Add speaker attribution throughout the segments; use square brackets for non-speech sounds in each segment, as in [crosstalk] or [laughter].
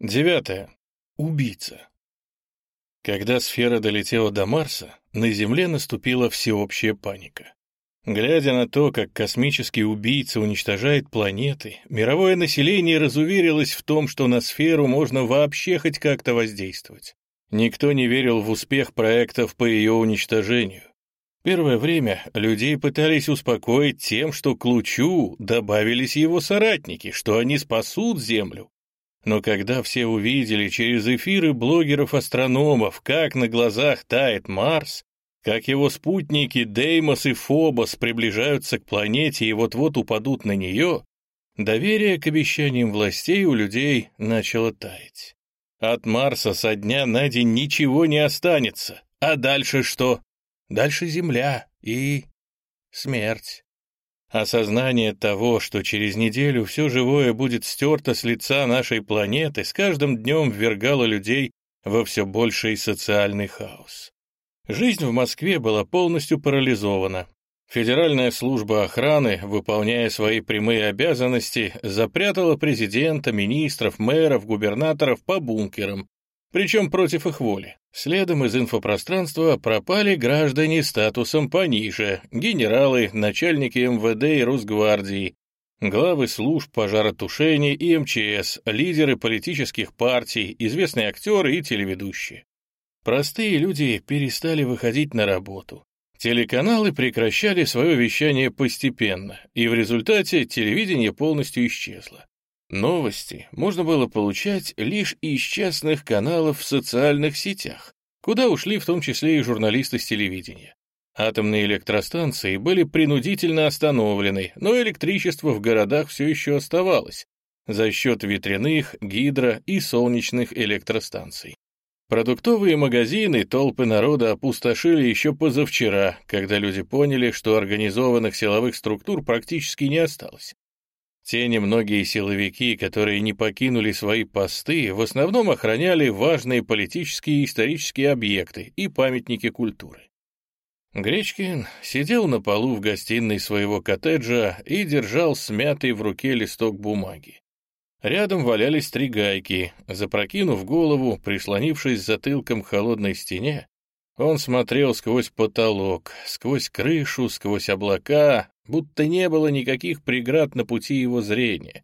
Speaker 1: Девятое. Убийца. Когда сфера долетела до Марса, на Земле наступила всеобщая паника. Глядя на то, как космический убийца уничтожает планеты, мировое население разуверилось в том, что на сферу можно вообще хоть как-то воздействовать. Никто не верил в успех проектов по ее уничтожению. Первое время людей пытались успокоить тем, что к лучу добавились его соратники, что они спасут Землю. Но когда все увидели через эфиры блогеров-астрономов, как на глазах тает Марс, как его спутники Деймос и Фобос приближаются к планете и вот-вот упадут на нее, доверие к обещаниям властей у людей начало таять. От Марса со дня на день ничего не останется. А дальше что? Дальше Земля и смерть. Осознание того, что через неделю все живое будет стерто с лица нашей планеты, с каждым днем ввергало людей во все больший социальный хаос. Жизнь в Москве была полностью парализована. Федеральная служба охраны, выполняя свои прямые обязанности, запрятала президента, министров, мэров, губернаторов по бункерам, причем против их воли. Следом из инфопространства пропали граждане статусом пониже, генералы, начальники МВД и Росгвардии, главы служб пожаротушения и МЧС, лидеры политических партий, известные актеры и телеведущие. Простые люди перестали выходить на работу. Телеканалы прекращали свое вещание постепенно, и в результате телевидение полностью исчезло. Новости можно было получать лишь из частных каналов в социальных сетях, куда ушли в том числе и журналисты с телевидения. Атомные электростанции были принудительно остановлены, но электричество в городах все еще оставалось за счет ветряных, гидро- и солнечных электростанций. Продуктовые магазины толпы народа опустошили еще позавчера, когда люди поняли, что организованных силовых структур практически не осталось. Те немногие силовики, которые не покинули свои посты, в основном охраняли важные политические и исторические объекты и памятники культуры. Гречкин сидел на полу в гостиной своего коттеджа и держал смятый в руке листок бумаги. Рядом валялись три гайки. Запрокинув голову, прислонившись затылком к холодной стене, он смотрел сквозь потолок, сквозь крышу, сквозь облака, будто не было никаких преград на пути его зрения,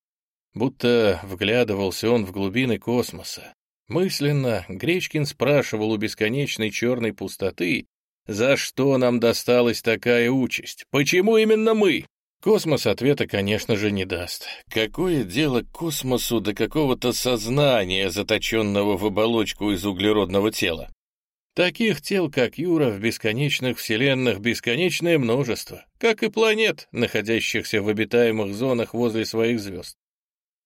Speaker 1: будто вглядывался он в глубины космоса. Мысленно Гречкин спрашивал у бесконечной черной пустоты, за что нам досталась такая участь? Почему именно мы? Космос ответа, конечно же, не даст. Какое дело космосу до какого-то сознания, заточенного в оболочку из углеродного тела? Таких тел, как Юра, в бесконечных вселенных бесконечное множество, как и планет, находящихся в обитаемых зонах возле своих звезд.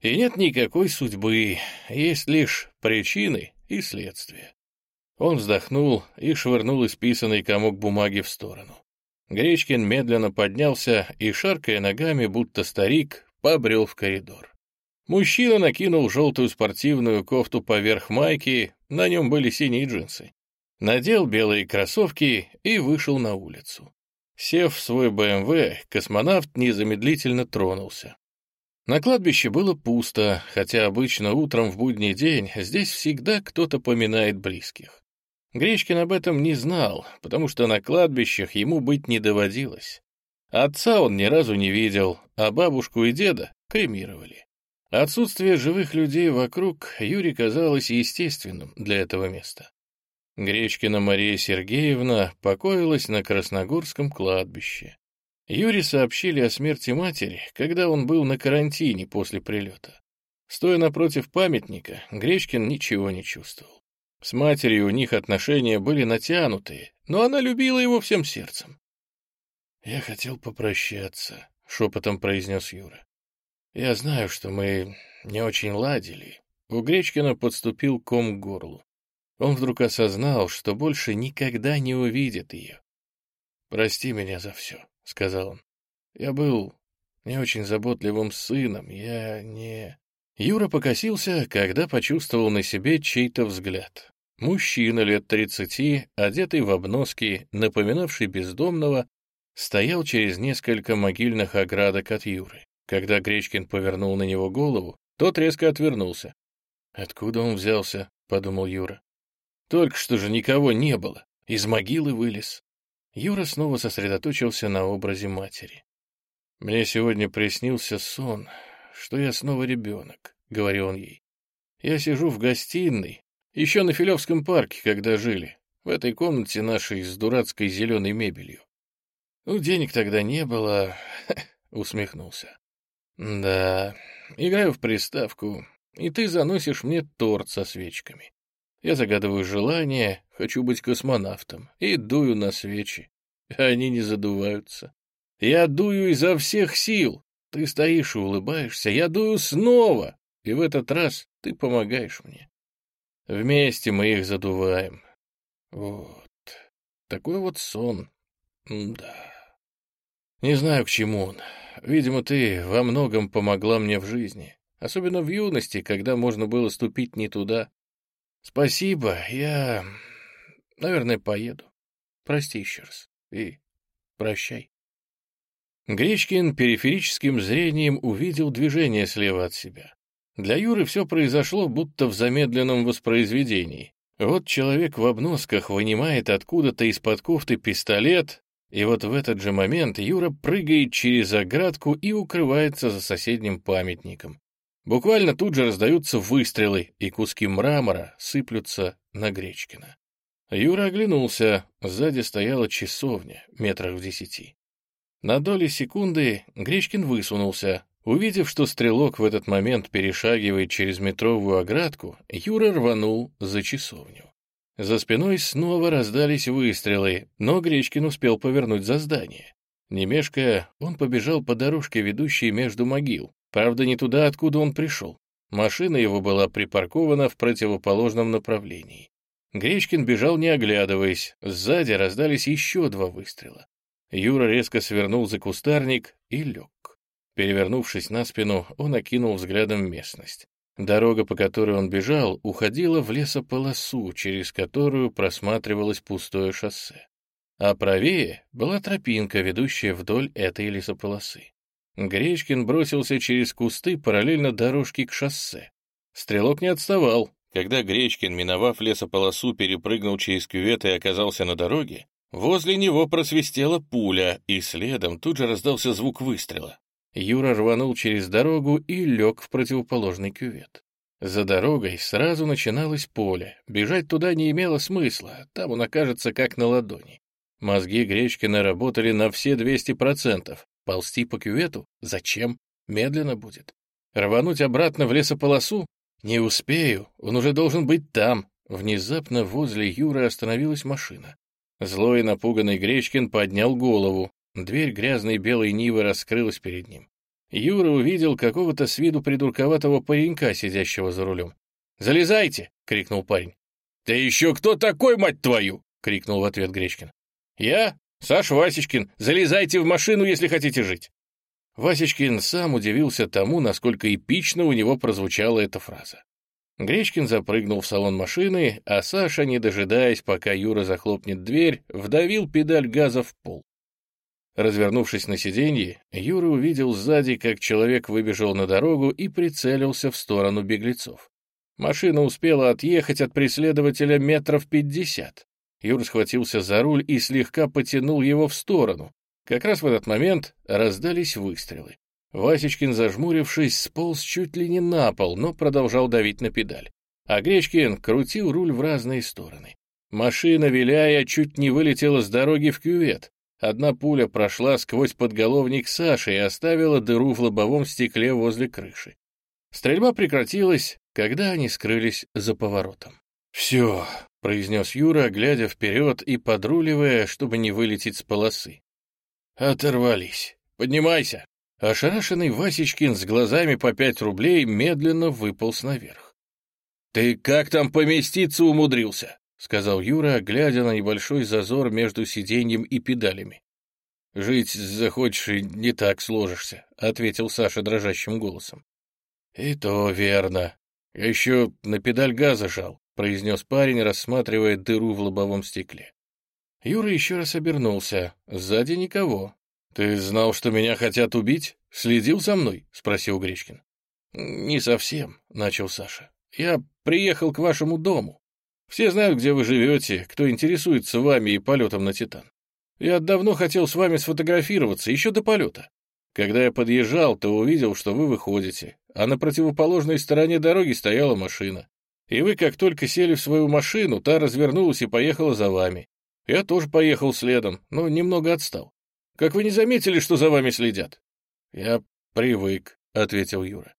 Speaker 1: И нет никакой судьбы, есть лишь причины и следствия. Он вздохнул и швырнул исписанный комок бумаги в сторону. Гречкин медленно поднялся и, шаркая ногами, будто старик, побрел в коридор. Мужчина накинул желтую спортивную кофту поверх майки, на нем были синие джинсы надел белые кроссовки и вышел на улицу. Сев в свой БМВ, космонавт незамедлительно тронулся. На кладбище было пусто, хотя обычно утром в будний день здесь всегда кто-то поминает близких. Гречкин об этом не знал, потому что на кладбищах ему быть не доводилось. Отца он ни разу не видел, а бабушку и деда кремировали. Отсутствие живых людей вокруг Юре казалось естественным для этого места. Гречкина Мария Сергеевна покоилась на Красногорском кладбище. Юре сообщили о смерти матери, когда он был на карантине после прилета. Стоя напротив памятника, Гречкин ничего не чувствовал. С матерью у них отношения были натянутые, но она любила его всем сердцем. «Я хотел попрощаться», — шепотом произнес Юра. «Я знаю, что мы не очень ладили». У Гречкина подступил ком к горлу. Он вдруг осознал, что больше никогда не увидит ее. «Прости меня за все», — сказал он. «Я был не очень заботливым сыном, я не...» Юра покосился, когда почувствовал на себе чей-то взгляд. Мужчина лет тридцати, одетый в обноски, напоминавший бездомного, стоял через несколько могильных оградок от Юры. Когда Гречкин повернул на него голову, тот резко отвернулся. «Откуда он взялся?» — подумал Юра. «Только что же никого не было. Из могилы вылез». Юра снова сосредоточился на образе матери. «Мне сегодня приснился сон, что я снова ребенок», — говорил он ей. «Я сижу в гостиной, еще на Филевском парке, когда жили, в этой комнате нашей с дурацкой зеленой мебелью. Ну, денег тогда не было, [laughs] усмехнулся. Да, играю в приставку, и ты заносишь мне торт со свечками. Я загадываю желание, хочу быть космонавтом, и дую на свечи. Они не задуваются. Я дую изо всех сил. Ты стоишь и улыбаешься, я дую снова, и в этот раз ты помогаешь мне. Вместе мы их задуваем. Вот. Такой вот сон. Да. Не знаю, к чему он. Видимо, ты во многом помогла мне в жизни. Особенно в юности, когда можно было ступить не туда. Спасибо, я, наверное, поеду. Прости еще раз. И прощай. Гречкин периферическим зрением увидел движение слева от себя. Для Юры все произошло будто в замедленном воспроизведении. Вот человек в обносках вынимает откуда-то из-под кофты пистолет, и вот в этот же момент Юра прыгает через оградку и укрывается за соседним памятником. Буквально тут же раздаются выстрелы, и куски мрамора сыплются на Гречкина. Юра оглянулся, сзади стояла часовня, метрах в десяти. На доли секунды Гречкин высунулся. Увидев, что стрелок в этот момент перешагивает через метровую оградку, Юра рванул за часовню. За спиной снова раздались выстрелы, но Гречкин успел повернуть за здание. Не он побежал по дорожке, ведущей между могил. Правда, не туда, откуда он пришел. Машина его была припаркована в противоположном направлении. Гречкин бежал, не оглядываясь. Сзади раздались еще два выстрела. Юра резко свернул за кустарник и лег. Перевернувшись на спину, он окинул взглядом местность. Дорога, по которой он бежал, уходила в лесополосу, через которую просматривалось пустое шоссе. А правее была тропинка, ведущая вдоль этой лесополосы. Гречкин бросился через кусты параллельно дорожке к шоссе. Стрелок не отставал. Когда Гречкин, миновав лесополосу, перепрыгнул через кювет и оказался на дороге, возле него просвистела пуля, и следом тут же раздался звук выстрела. Юра рванул через дорогу и лег в противоположный кювет. За дорогой сразу начиналось поле. Бежать туда не имело смысла, там он окажется как на ладони. Мозги Гречкина работали на все 200%. Ползти по кювету? Зачем? Медленно будет. Рвануть обратно в лесополосу? Не успею, он уже должен быть там. Внезапно возле Юры остановилась машина. Злой и напуганный Гречкин поднял голову. Дверь грязной белой Нивы раскрылась перед ним. Юра увидел какого-то с виду придурковатого паренька, сидящего за рулем. «Залезайте!» — крикнул парень. «Ты еще кто такой, мать твою?» — крикнул в ответ Гречкин. «Я? Саш Васечкин. Залезайте в машину, если хотите жить!» Васечкин сам удивился тому, насколько эпично у него прозвучала эта фраза. Гречкин запрыгнул в салон машины, а Саша, не дожидаясь, пока Юра захлопнет дверь, вдавил педаль газа в пол. Развернувшись на сиденье, Юра увидел сзади, как человек выбежал на дорогу и прицелился в сторону беглецов. Машина успела отъехать от преследователя метров пятьдесят. Юр схватился за руль и слегка потянул его в сторону. Как раз в этот момент раздались выстрелы. Васечкин, зажмурившись, сполз чуть ли не на пол, но продолжал давить на педаль. А Гречкин крутил руль в разные стороны. Машина, виляя, чуть не вылетела с дороги в кювет. Одна пуля прошла сквозь подголовник Саши и оставила дыру в лобовом стекле возле крыши. Стрельба прекратилась, когда они скрылись за поворотом. «Все», — произнес Юра, глядя вперед и подруливая, чтобы не вылететь с полосы. «Оторвались. Поднимайся». Ошарашенный Васечкин с глазами по пять рублей медленно выполз наверх. «Ты как там поместиться умудрился?» — сказал Юра, глядя на небольшой зазор между сиденьем и педалями. «Жить захочешь и не так сложишься», — ответил Саша дрожащим голосом. «И то верно. Я еще на педаль газа жал», — произнес парень, рассматривая дыру в лобовом стекле. Юра еще раз обернулся. Сзади никого. «Ты знал, что меня хотят убить? Следил за мной?» — спросил Гречкин. «Не совсем», — начал Саша. Я приехал к вашему дому. Все знают, где вы живете, кто интересуется вами и полетом на Титан. Я давно хотел с вами сфотографироваться, еще до полета. Когда я подъезжал, то увидел, что вы выходите, а на противоположной стороне дороги стояла машина. И вы, как только сели в свою машину, та развернулась и поехала за вами. Я тоже поехал следом, но немного отстал. Как вы не заметили, что за вами следят? Я привык, — ответил Юра.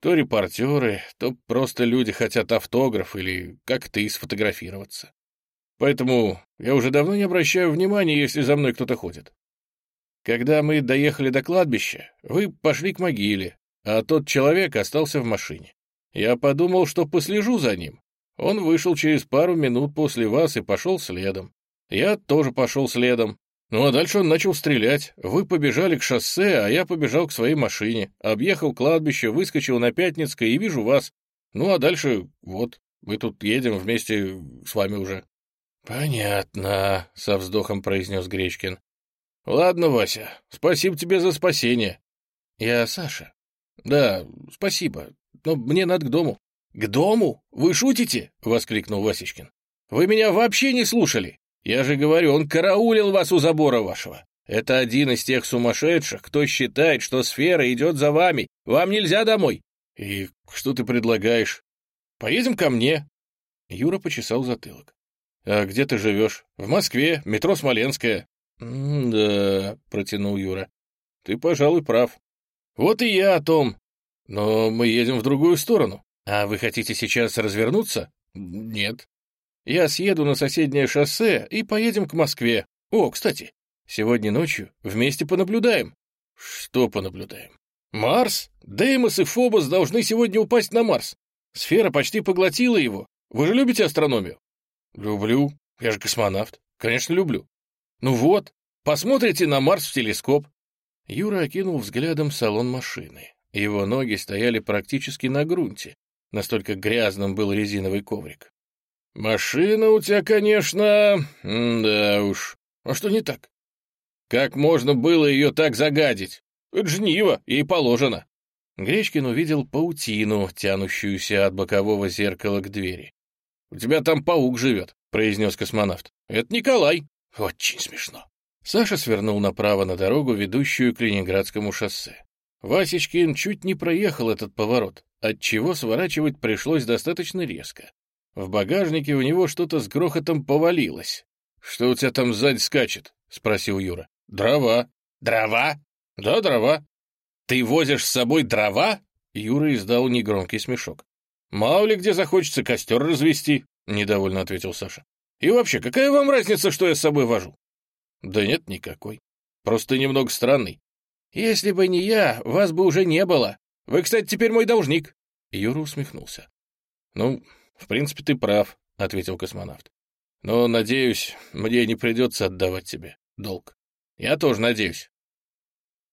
Speaker 1: То репортеры, то просто люди хотят автограф или как ты сфотографироваться. Поэтому я уже давно не обращаю внимания, если за мной кто-то ходит. Когда мы доехали до кладбища, вы пошли к могиле, а тот человек остался в машине. Я подумал, что послежу за ним. Он вышел через пару минут после вас и пошел следом. Я тоже пошел следом. Ну а дальше он начал стрелять. Вы побежали к шоссе, а я побежал к своей машине. Объехал кладбище, выскочил на Пятницкое и вижу вас. Ну а дальше вот, мы тут едем вместе с вами уже. «Понятно», — со вздохом произнес Гречкин. «Ладно, Вася, спасибо тебе за спасение». «Я Саша». «Да, спасибо, но мне надо к дому». «К дому? Вы шутите?» — воскликнул Васечкин. «Вы меня вообще не слушали. Я же говорю, он караулил вас у забора вашего. Это один из тех сумасшедших, кто считает, что сфера идет за вами. Вам нельзя домой». «И что ты предлагаешь?» «Поедем ко мне». Юра почесал затылок. «А где ты живешь?» «В Москве, метро Смоленская». «Да», — протянул Юра. «Ты, пожалуй, прав». «Вот и я о том. Но мы едем в другую сторону. А вы хотите сейчас развернуться? Нет. Я съеду на соседнее шоссе и поедем к Москве. О, кстати, сегодня ночью вместе понаблюдаем. Что понаблюдаем? Марс? Деймос и Фобос должны сегодня упасть на Марс. Сфера почти поглотила его. Вы же любите астрономию? Люблю. Я же космонавт. Конечно, люблю. Ну вот, посмотрите на Марс в телескоп. Юра окинул взглядом салон машины. Его ноги стояли практически на грунте, настолько грязным был резиновый коврик. «Машина у тебя, конечно... да уж. А что не так? Как можно было ее так загадить? Это же Нива, ей положено». Гречкин увидел паутину, тянущуюся от бокового зеркала к двери. «У тебя там паук живет», — произнес космонавт. «Это Николай». «Очень смешно». Саша свернул направо на дорогу, ведущую к Ленинградскому шоссе. Васечкин чуть не проехал этот поворот, отчего сворачивать пришлось достаточно резко. В багажнике у него что-то с грохотом повалилось. «Что у тебя там сзади скачет?» — спросил Юра. «Дрова». «Дрова?» «Да, дрова». «Ты возишь с собой дрова?» Юра издал негромкий смешок. «Мало ли где захочется костер развести», — недовольно ответил Саша. «И вообще, какая вам разница, что я с собой вожу?» «Да нет никакой. Просто немного странный. «Если бы не я, вас бы уже не было. Вы, кстати, теперь мой должник». Юра усмехнулся. «Ну, в принципе, ты прав», — ответил космонавт. «Но, надеюсь, мне не придется отдавать тебе долг». «Я тоже надеюсь.